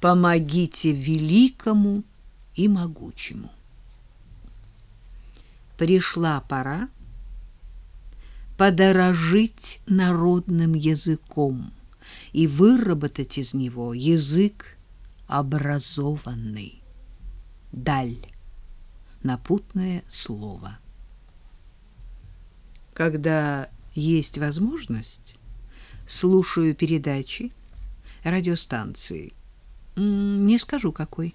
помогите великому и могучему. Пришла пора подорожить народным языком и выработать из него язык образованный. Даль. Напутное слово. Когда есть возможность, слушаю передачи радиостанции. Не скажу какой.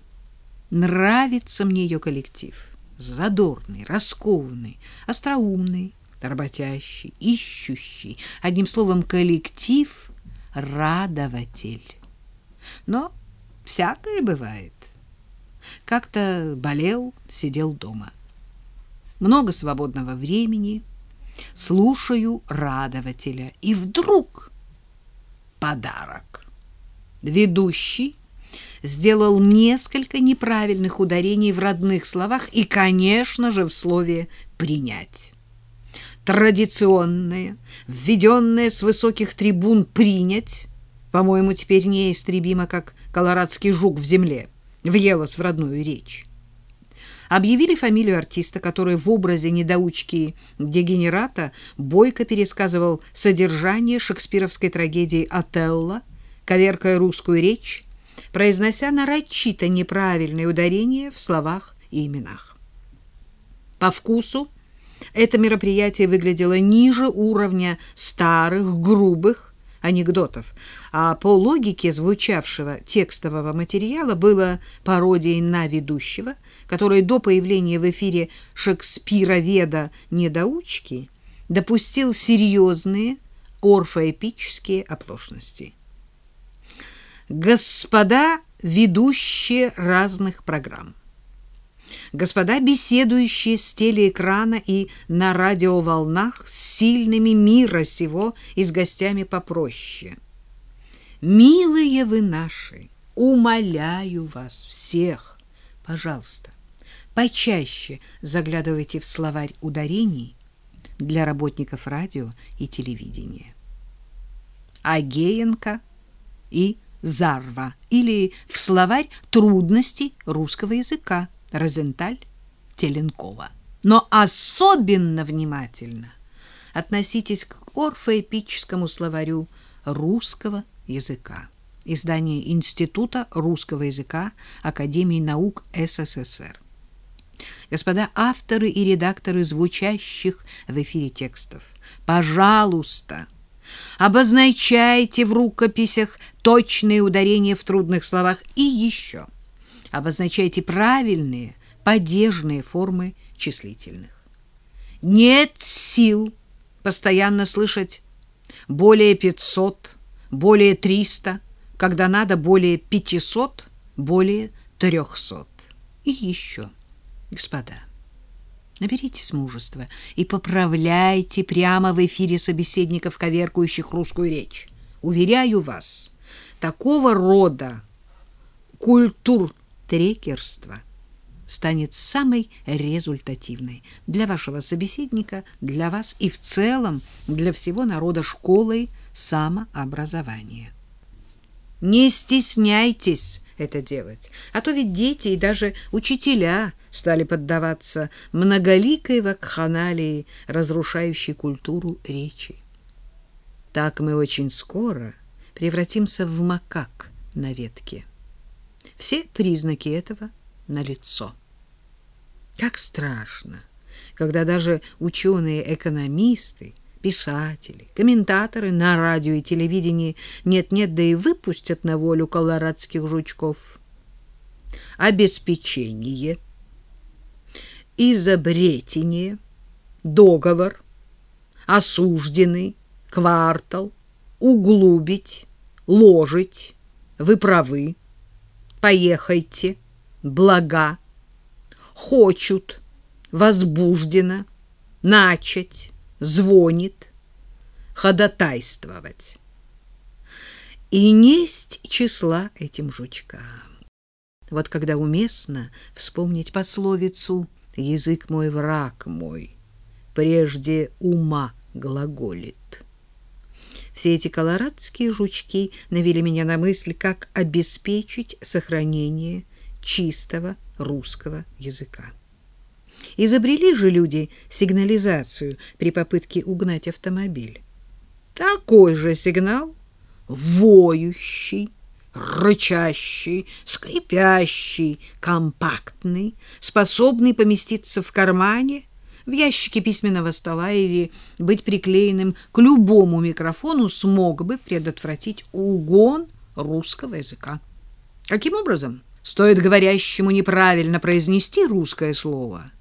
Нравится мне ее коллектив. Задорный, раскованный, остроумный, работящий, ищущий. Одним словом, коллектив — радователь. Но всякое бывает. Как-то болел, сидел дома. Много свободного времени, слушаю радователя. И вдруг подарок. Ведущий сделал несколько неправильных ударений в родных словах и, конечно же, в слове «принять». Традиционное, введенное с высоких трибун «принять», по-моему, теперь неистребимо, как колорадский жук в земле, въелось в родную речь. Объявили фамилию артиста, который в образе недоучки-дегенерата бойко пересказывал содержание шекспировской трагедии «Отелло», коверкая русскую речь, произнося нарочито неправильные ударения в словах и именах. По вкусу это мероприятие выглядело ниже уровня старых, грубых, анекдотов, а по логике звучавшего текстового материала было пародией на ведущего, который до появления в эфире Шекспира-веда недоучки допустил серьезные орфоэпические оплошности. Господа ведущие разных программ господа, беседующие с телеэкрана и на радиоволнах с сильными мира сего и с гостями попроще. Милые вы наши, умоляю вас всех, пожалуйста, почаще заглядывайте в словарь ударений для работников радио и телевидения. Агеенко и Зарва или в словарь трудностей русского языка Розенталь, Теленкова. Но особенно внимательно относитесь к орфоэпическому словарю русского языка. Издание Института русского языка Академии наук СССР. Господа авторы и редакторы звучащих в эфире текстов, пожалуйста, обозначайте в рукописях точные ударения в трудных словах и еще – обозначайте правильные падежные формы числительных. Нет сил постоянно слышать более 500, более 300, когда надо более 500, более 300. И еще, господа, наберитесь мужества и поправляйте прямо в эфире собеседников, коверкующих русскую речь. Уверяю вас, такого рода культур трекерство станет самой результативной для вашего собеседника, для вас и в целом для всего народа школой самообразования. Не стесняйтесь это делать, а то ведь дети и даже учителя стали поддаваться многоликой вакханалии, разрушающей культуру речи. Так мы очень скоро превратимся в макак на ветке. Все признаки этого налицо. Как страшно, когда даже ученые-экономисты, писатели, комментаторы на радио и телевидении нет-нет, да и выпустят на волю колорадских жучков. Обеспечение, изобретение, договор, осужденный, квартал, углубить, ложить, вы правы, поехайте, блага, хочут, возбуждено, начать, звонит, ходатайствовать. И несть числа этим жучкам. Вот когда уместно вспомнить пословицу «язык мой, враг мой», прежде ума глаголит. Все эти колорадские жучки навели меня на мысль, как обеспечить сохранение чистого русского языка. Изобрели же люди сигнализацию при попытке угнать автомобиль. Такой же сигнал, воющий, рычащий, скрипящий, компактный, способный поместиться в кармане, в ящике письменного стола или быть приклеенным к любому микрофону, смог бы предотвратить угон русского языка. Каким образом? Стоит говорящему неправильно произнести русское слово,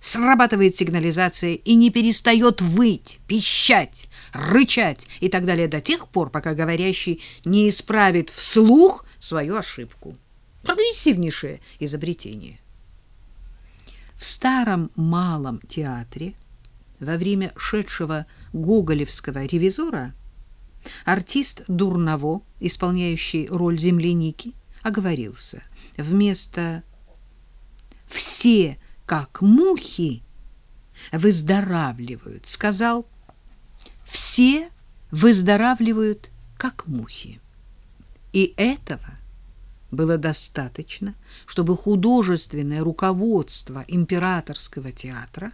срабатывает сигнализация и не перестает выть, пищать, рычать и так далее до тех пор, пока говорящий не исправит вслух свою ошибку. Прогрессивнейшее изобретение. В старом малом театре во время шедшего гоголевского ревизора артист Дурново, исполняющий роль земляники, оговорился. Вместо «все, как мухи, выздоравливают», сказал «все выздоравливают, как мухи». И этого было достаточно, чтобы художественное руководство императорского театра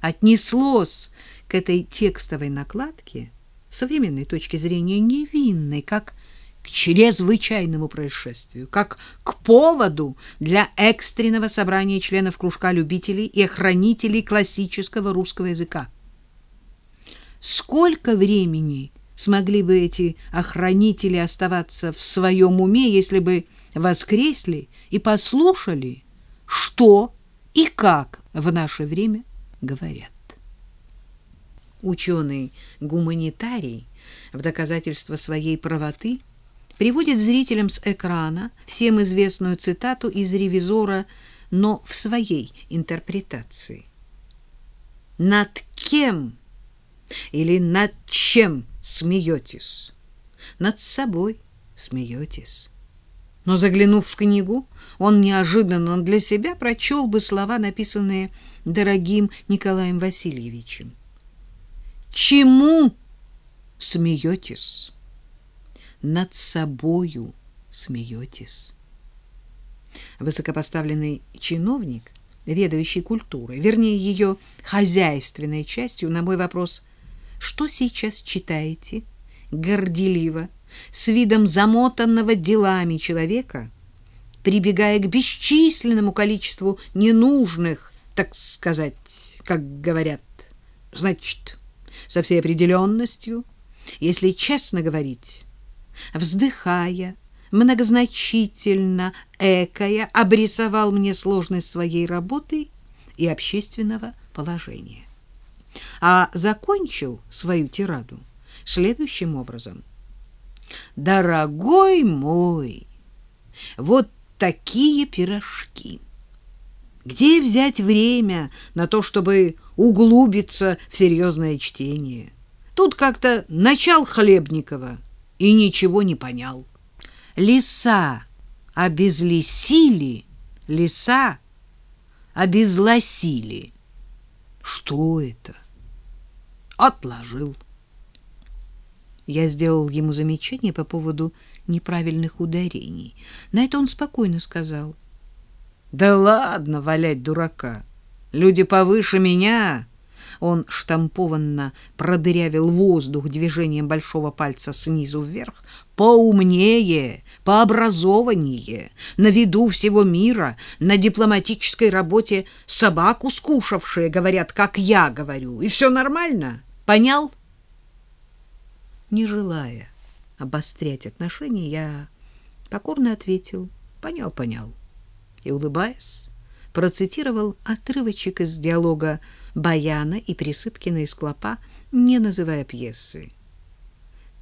отнеслось к этой текстовой накладке с современной точки зрения невинной, как к чрезвычайному происшествию, как к поводу для экстренного собрания членов кружка любителей и охранителей классического русского языка. Сколько времени смогли бы эти охранители оставаться в своем уме, если бы воскресли и послушали, что и как в наше время говорят. Ученый-гуманитарий в доказательство своей правоты приводит зрителям с экрана всем известную цитату из «Ревизора», но в своей интерпретации. «Над кем или над чем смеетесь? Над собой смеетесь». Но заглянув в книгу, он неожиданно для себя прочел бы слова, написанные дорогим Николаем Васильевичем. «Чему смеетесь? Над собою смеетесь». Высокопоставленный чиновник, ведающий культурой, вернее, ее хозяйственной частью, на мой вопрос «Что сейчас читаете?» горделиво с видом замотанного делами человека, прибегая к бесчисленному количеству ненужных, так сказать, как говорят, значит, со всей определенностью, если честно говорить, вздыхая, многозначительно, экая, обрисовал мне сложность своей работы и общественного положения. А закончил свою тираду следующим образом – Дорогой мой, вот такие пирожки. Где взять время на то, чтобы углубиться в серьезное чтение? Тут как-то начал Хлебникова и ничего не понял. Леса обезлесили, леса обезлосили. Что это? Отложил. Я сделал ему замечание по поводу неправильных ударений. На это он спокойно сказал. «Да ладно валять дурака. Люди повыше меня...» Он штампованно продырявил воздух движением большого пальца снизу вверх. «Поумнее, пообразованнее, на виду всего мира, на дипломатической работе собаку скушавшие, говорят, как я говорю, и все нормально. Понял?» Не желая обострять отношения, я покорно ответил «понял, понял» и, улыбаясь, процитировал отрывочек из диалога Баяна и Присыпкина из Клопа, не называя пьесы.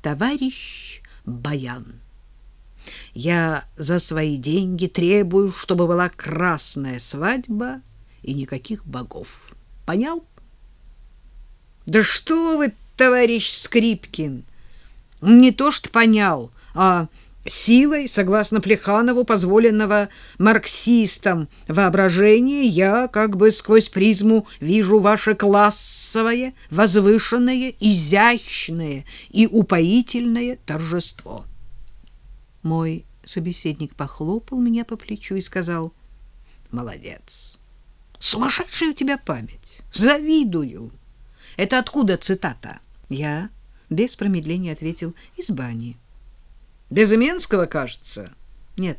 «Товарищ Баян, я за свои деньги требую, чтобы была красная свадьба и никаких богов. Понял?» «Да что вы, товарищ Скрипкин!» не то что понял, а Силой, согласно Плеханову, позволенного марксистам воображения, я как бы сквозь призму вижу ваше классовое, возвышенное, изящное и упоительное торжество. Мой собеседник похлопал меня по плечу и сказал, «Молодец! Сумасшедшая у тебя память! Завидую!» «Это откуда цитата?» Я без промедления ответил, «Из бани». Безыменского, кажется. Нет.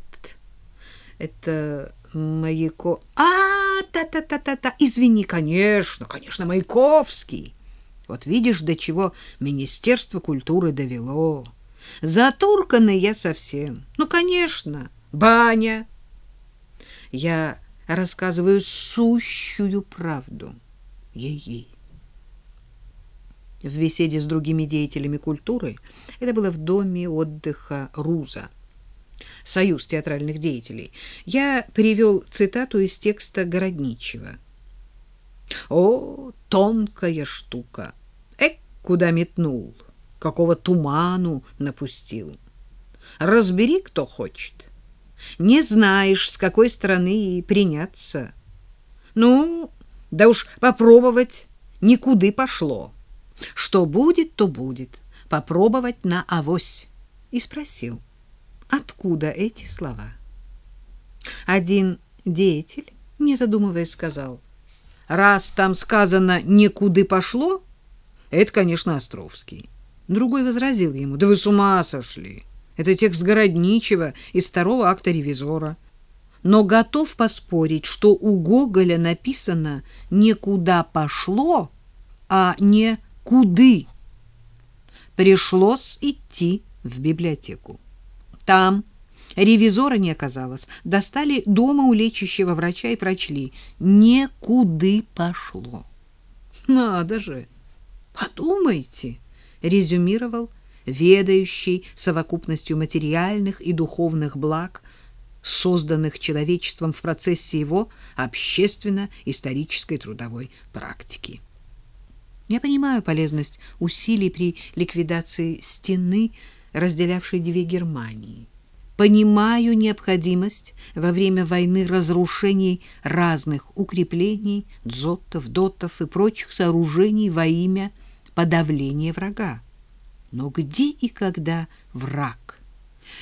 Это Маяко. А, та-та-та-та-та. Извини, конечно, конечно, Маяковский. Вот видишь, до чего Министерство культуры довело. Затурканный я совсем. Ну, конечно, баня. Я рассказываю сущую правду. Ей-ей. В беседе с другими деятелями культуры это было в доме отдыха Руза. Союз театральных деятелей. Я привел цитату из текста Городничева. О, тонкая штука! Эк, куда метнул, какого туману напустил. Разбери, кто хочет. Не знаешь, с какой стороны и приняться. Ну, да уж попробовать никуды пошло. Что будет, то будет. Попробовать на авось. И спросил, откуда эти слова. Один деятель, не задумываясь, сказал, раз там сказано «некуды пошло», это, конечно, Островский. Другой возразил ему, да вы с ума сошли. Это текст Городничева из второго акта «Ревизора». Но готов поспорить, что у Гоголя написано «некуда пошло», а не куды. Пришлось идти в библиотеку. Там ревизора не оказалось. Достали дома у лечащего врача и прочли. Некуды пошло. Надо же! Подумайте, резюмировал ведающий совокупностью материальных и духовных благ, созданных человечеством в процессе его общественно-исторической трудовой практики. Я понимаю полезность усилий при ликвидации стены, разделявшей две Германии. Понимаю необходимость во время войны разрушений разных укреплений, дзотов, дотов и прочих сооружений во имя подавления врага. Но где и когда враг?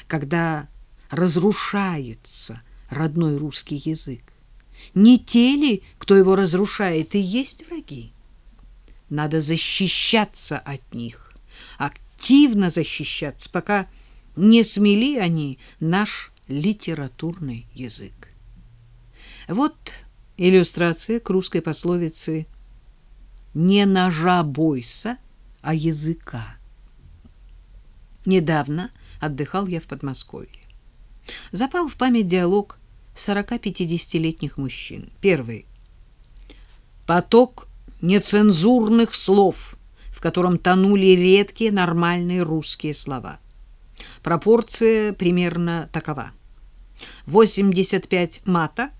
Когда разрушается родной русский язык? Не те ли, кто его разрушает, и есть враги? Надо защищаться от них, активно защищаться, пока не смели они наш литературный язык. Вот иллюстрация к русской пословице «Не ножа бойся, а языка». Недавно отдыхал я в Подмосковье. Запал в память диалог 40-50-летних мужчин. Первый. Поток нецензурных слов, в котором тонули редкие нормальные русские слова. Пропорция примерно такова. 85 мата,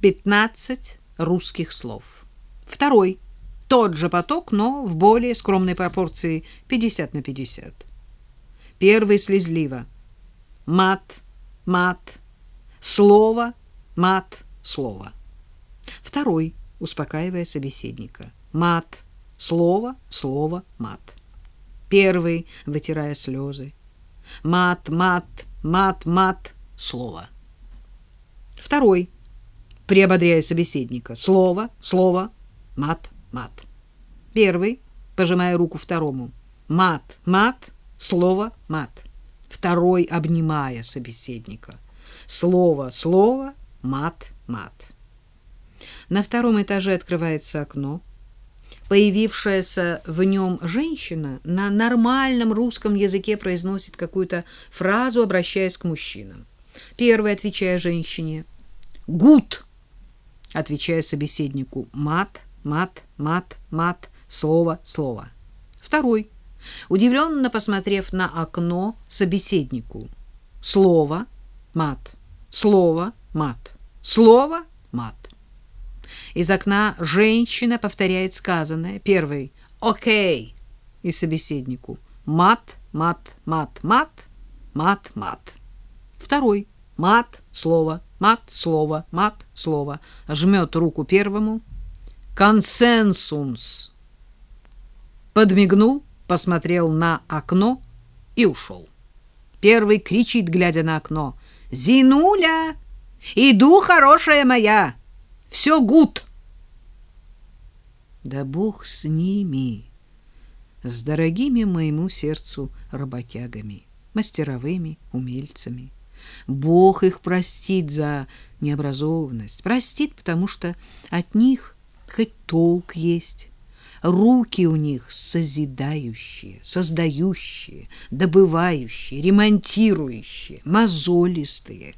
15 русских слов. Второй. Тот же поток, но в более скромной пропорции 50 на 50. Первый слезливо. Мат, мат, слово, мат, слово. Второй успокаивая собеседника. Мат. Слово, слово, мат. Первый, вытирая слезы. Мат, мат, мат, мат, слово. Второй, приободряя собеседника. Слово, слово, мат, мат. Первый, пожимая руку второму. Мат, мат, слово, мат. Второй, обнимая собеседника. Слово, слово, мат, мат. На втором этаже открывается окно. Появившаяся в нем женщина на нормальном русском языке произносит какую-то фразу, обращаясь к мужчинам. Первый, отвечая женщине, «Гуд!» отвечая собеседнику, «Мат, мат, мат, мат, слово, слово». Второй, удивленно посмотрев на окно собеседнику, «Слово, мат, слово, мат, слово, мат». Из окна женщина повторяет сказанное. Первый «Окей» и собеседнику «Мат, мат, мат, мат, мат, мат». Второй — мат, слово, мат, слово, мат, слово. Жмет руку первому. Консенсус. Подмигнул, посмотрел на окно и ушел. Первый кричит, глядя на окно. «Зинуля! Иду, хорошая моя! Все гуд!» Да бог с ними, с дорогими моему сердцу работягами, мастеровыми, умельцами. Бог их простит за необразованность, простит, потому что от них хоть толк есть. Руки у них созидающие, создающие, добывающие, ремонтирующие, мозолистые.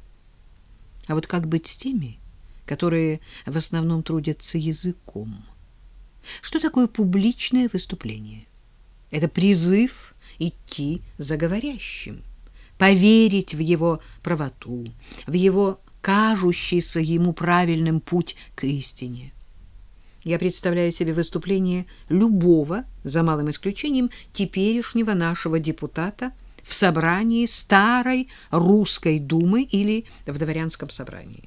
А вот как быть с теми, которые в основном трудятся языком? Что такое публичное выступление? Это призыв идти за говорящим, поверить в его правоту, в его кажущийся ему правильным путь к истине. Я представляю себе выступление любого, за малым исключением, теперешнего нашего депутата в собрании старой русской думы или в дворянском собрании.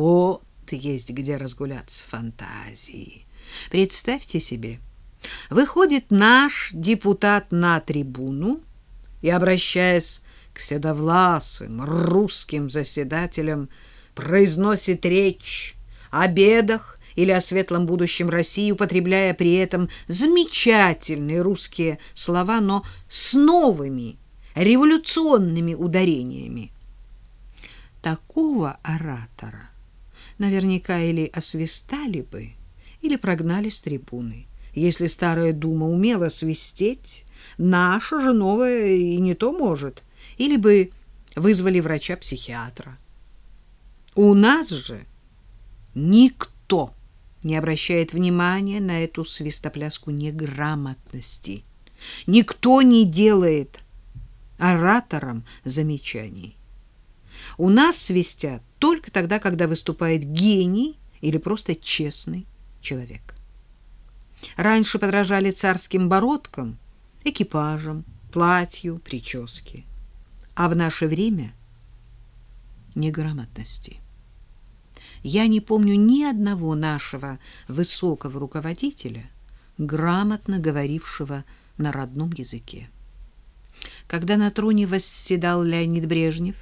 Вот есть где разгуляться фантазии. Представьте себе, выходит наш депутат на трибуну и, обращаясь к седовласым русским заседателям, произносит речь о бедах или о светлом будущем России, употребляя при этом замечательные русские слова, но с новыми революционными ударениями. Такого оратора наверняка или освистали бы, или прогнали с трибуны. Если старая дума умела свистеть, наша же новая и не то может, или бы вызвали врача-психиатра. У нас же никто не обращает внимания на эту свистопляску неграмотности. Никто не делает ораторам замечаний. У нас свистят только тогда, когда выступает гений или просто честный человек. Раньше подражали царским бородкам, экипажам, платью, прическе. А в наше время неграмотности я не помню ни одного нашего высокого руководителя, грамотно говорившего на родном языке. Когда на троне восседал Леонид Брежнев,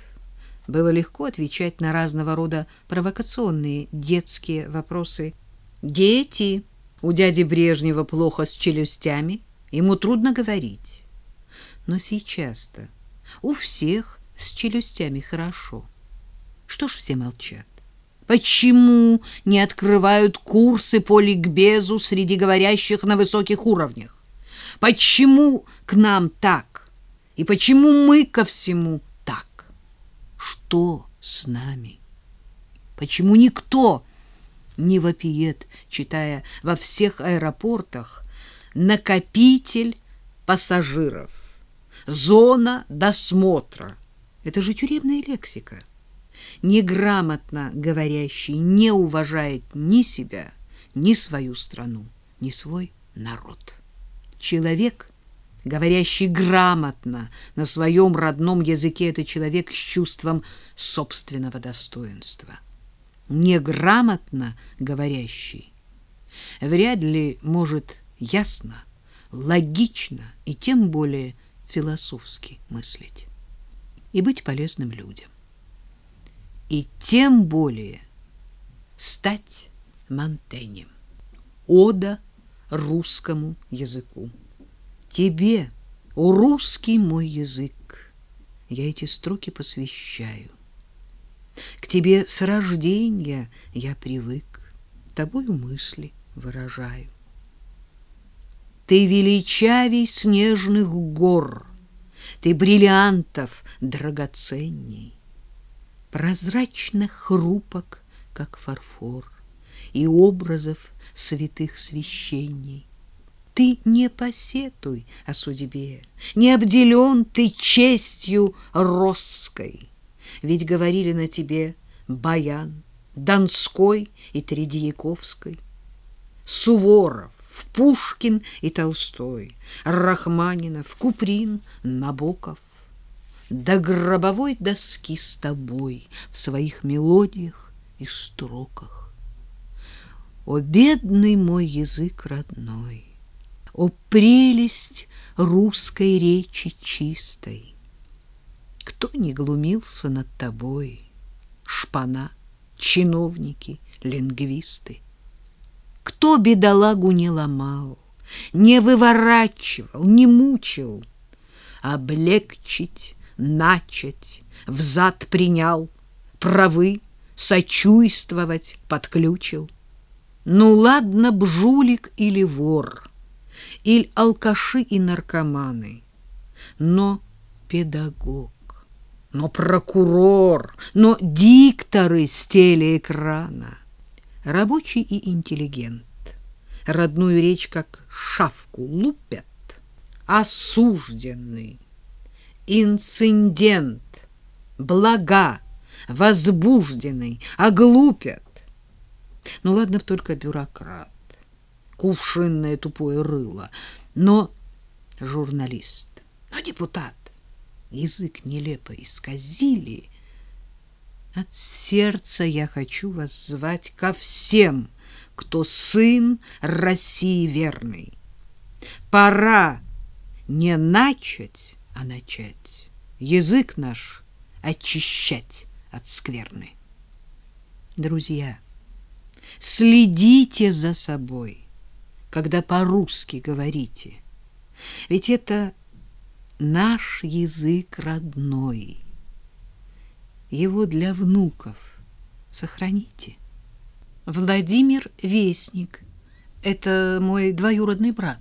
было легко отвечать на разного рода провокационные детские вопросы. «Дети!» У дяди Брежнева плохо с челюстями, ему трудно говорить. Но сейчас-то у всех с челюстями хорошо. Что ж все молчат? Почему не открывают курсы по ликбезу среди говорящих на высоких уровнях? Почему к нам так? И почему мы ко всему? Что с нами? Почему никто не вопиет, читая во всех аэропортах накопитель пассажиров, зона досмотра? Это же тюремная лексика неграмотно говорящий не уважает ни себя, ни свою страну, ни свой народ. Человек, говорящий грамотно на своем родном языке, это человек с чувством собственного достоинства. Неграмотно говорящий вряд ли может ясно, логично и тем более философски мыслить и быть полезным людям и тем более стать Монтенем. Ода русскому языку. Тебе, о русский мой язык, я эти строки посвящаю. К тебе с рождения я привык, тобою мысли выражаю. Ты величавей снежных гор, ты бриллиантов драгоценней прозрачно хрупок, как фарфор, и образов святых священней. Ты не посетуй о судьбе, не обделен ты честью росской, ведь говорили на тебе Баян, Донской и Тредьяковской, Суворов, Пушкин и Толстой, Рахманинов, Куприн, Набоков. до гробовой доски с тобой в своих мелодиях и строках. О, бедный мой язык родной, О, прелесть русской речи чистой! Кто не глумился над тобой, Шпана, чиновники, лингвисты? Кто бедолагу не ломал, Не выворачивал, не мучил, Облегчить, начать, взад принял, Правы, сочувствовать подключил. Ну ладно б жулик или вор, Или алкаши и наркоманы, Но педагог но прокурор, но дикторы с телеэкрана, рабочий и интеллигент, родную речь как шавку лупят, осужденный, инцидент, блага, возбужденный, оглупят. Ну ладно только бюрократ, кувшинное тупое рыло, но журналист, но депутат, язык нелепо исказили. От сердца я хочу вас звать ко всем, кто сын России верный. Пора не начать, а начать язык наш очищать от скверны. Друзья, следите за собой, когда по-русски говорите. Ведь это наш язык родной. Его для внуков сохраните. Владимир Вестник. Это мой двоюродный брат.